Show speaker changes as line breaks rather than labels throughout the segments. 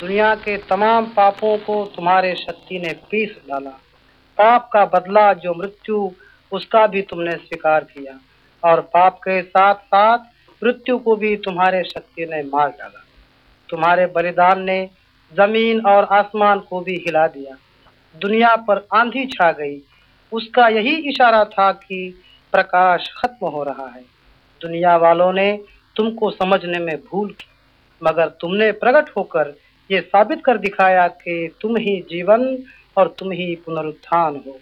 दुनिया के तमाम पापों को तुम्हारे शक्ति ने पीस डाला। पाप का बदला जो मृत्यु, उसका भी तुमने स्वीकार किया और पाप के साथ साथ मृत्यु को भी तुम्हारे शक्ति ने मार डाला। तुम्हारे बलिदान ने ज़मीन और आसमान को भी हिला दिया। दुनिया पर आंधी छा गई। उसका यही इशारा था कि प्रकाश खत्म हो रहा है। दुनिया वालों ने तुमको समझने में भूल की मगर तुमने प्रकट होकर ये साबित कर दिखाया कि तुम ही जीवन और तुम ही पुनरुत्थान हो।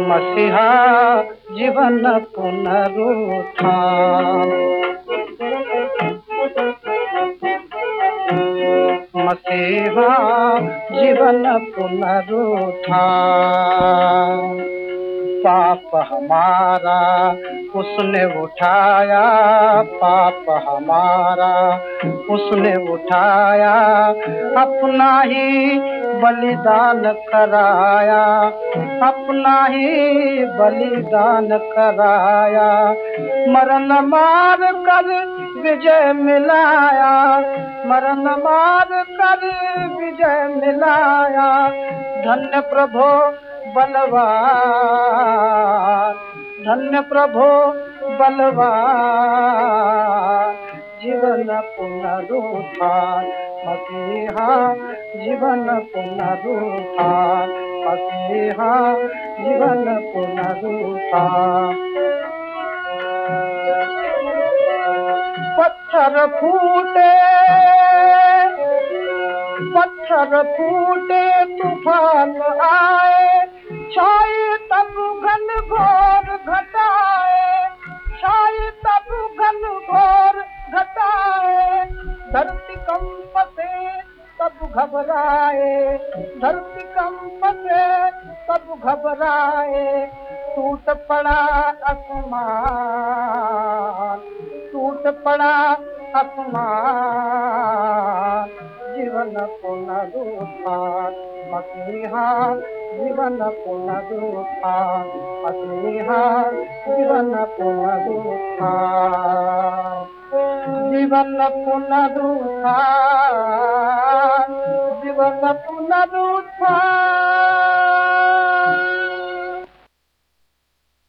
मसीहा, जीवन पुनरुत्थान। मसीहा, जीवन पुनरुत्थान। पाप हमारा, उसने उठाया पाप हमारा, उसने उठाया, अपना ही बलिदान कराया, अपना ही बलिदान कराया। मरण मार कर विजय मिलाया, मरण मार कर विजय मिलाया। धन्य प्रभु बलवा धन्य प्रभो बलवा जीवन पुनरुत्थान मसीहा जीवन पुनरुत्थान मसीहा जीवन पुनरुत्थान। पत्थर फूटे पत्थर फूटे तूफान आए छाए तब घन घोर घटाए छाए तब घन घोर घटाए। धरती कंप से तब घबराए धरती कंप से तब घबराए। टूट पड़ा आसमान टूट पड़ा आसमान जीवन पुनरुत्थान मसीहा जीवन पुनरुत्थान मसीहा जीवन पुनरुत्थान जीवन पुनरुत्थान जीवन पुनरुत्थान